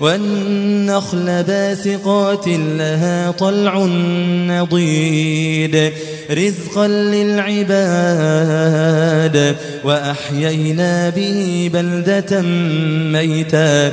والنخل باسقات لها طلع نضيد رزقا للعباد وأحيينا به بلدة ميتا.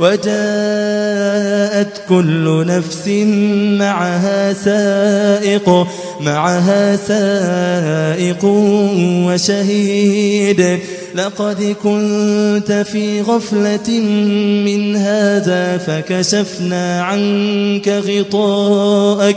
وجاءت كل نفس معها سائق معها سائق وشهيد. لقد كنت في غفلة من هذا فكشفنا عنك غطاءك.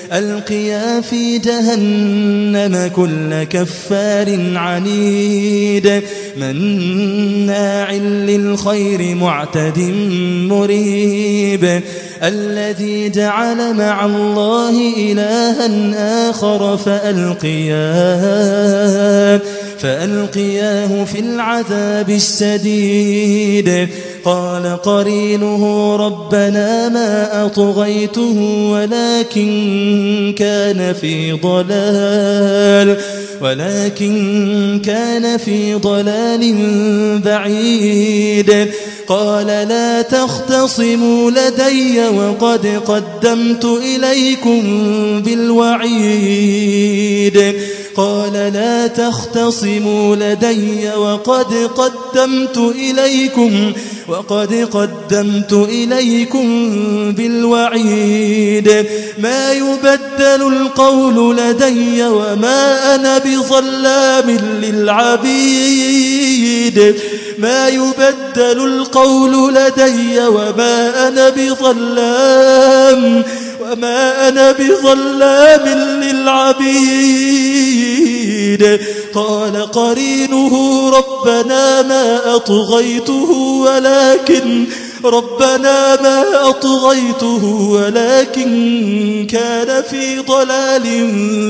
ألقيا في جهنم كل كفار عنيد مناع للخير معتد مريب الذي جعل مع الله إلها آخر فألقياه فألقياه في العذاب الشديد. قال قرينه ربنا ما أطغيته ولكن كان في ضلال ولكن كان في ضلال بعيد. قال لا تختصموا لدي وقد قدمت إليكم بالوعيد. قال لا تختصموا لدي وقد قدمت إليكم وقد قدمت إليكم بالوعيد. ما يبدل القول لدي وما أنا بظلام للعبيد. ما يبدل القول لدي وما أنا بظلام وما أنا بظلام للعبيد. قال قرينه ربنا ما أطغيته ولكن ربنا ما أطغيته ولكن كان في ضلال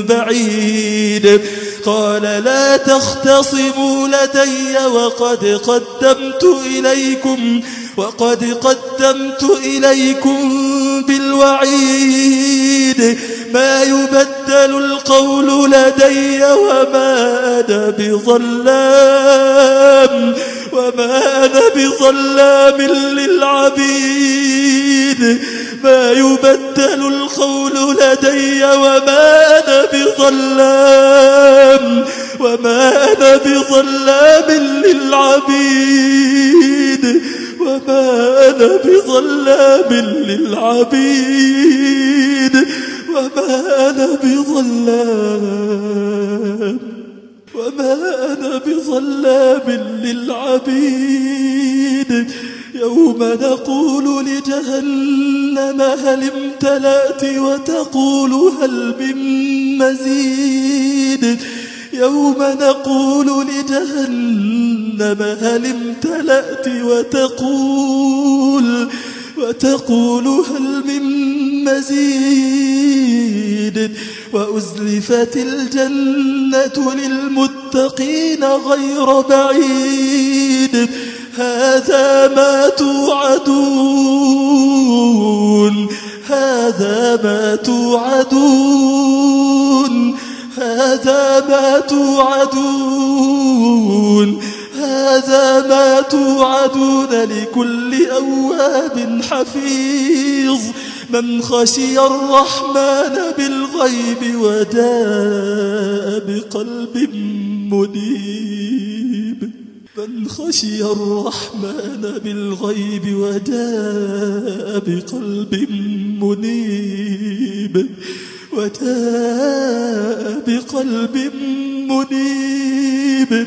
بعيد. قال لا تختصموا لدي وقد قدمت إليكم وقد قدمت إليكم بالوعيد ما يبدل القول لدي وما أنا بظلام وما أنا بظلام للعبيد. ما يبدل القول لدي وما أنا بظلام وما أنا بظلام للعبيد. وما أنا بظلام للعبيد وما أنا بظلام وما أنا بظلام للعبيد. يوم نقول لجهنم هل امتلأت وتقول هل من مزيد. يوم نقول لجهنم هل امتلأت وتقول وتقول هل من مزيد؟ وأزلفت الجنة للمتقين غير بعيد. هذا ما توعدون هذا ما توعدون هذا ما توعدون. هذا ما توعدون لكل أواب حفيظ. من خشي الرحمن بالغيب وداء بقلب منيب. من خشي الرحمن بالغيب وداء بقلب منيب. وداء بقلب منيب.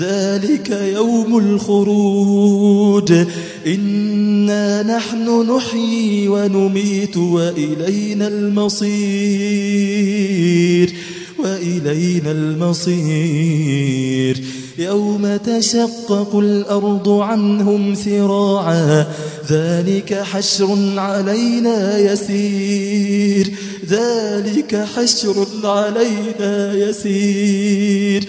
ذلك يوم الخروج. إنا نحن نحيي ونميت وإلينا المصير وإلينا المصير. يوم تشقق الأرض عنهم سراعا ذلك حشر علينا يسير. ذلك حشر علينا يسير.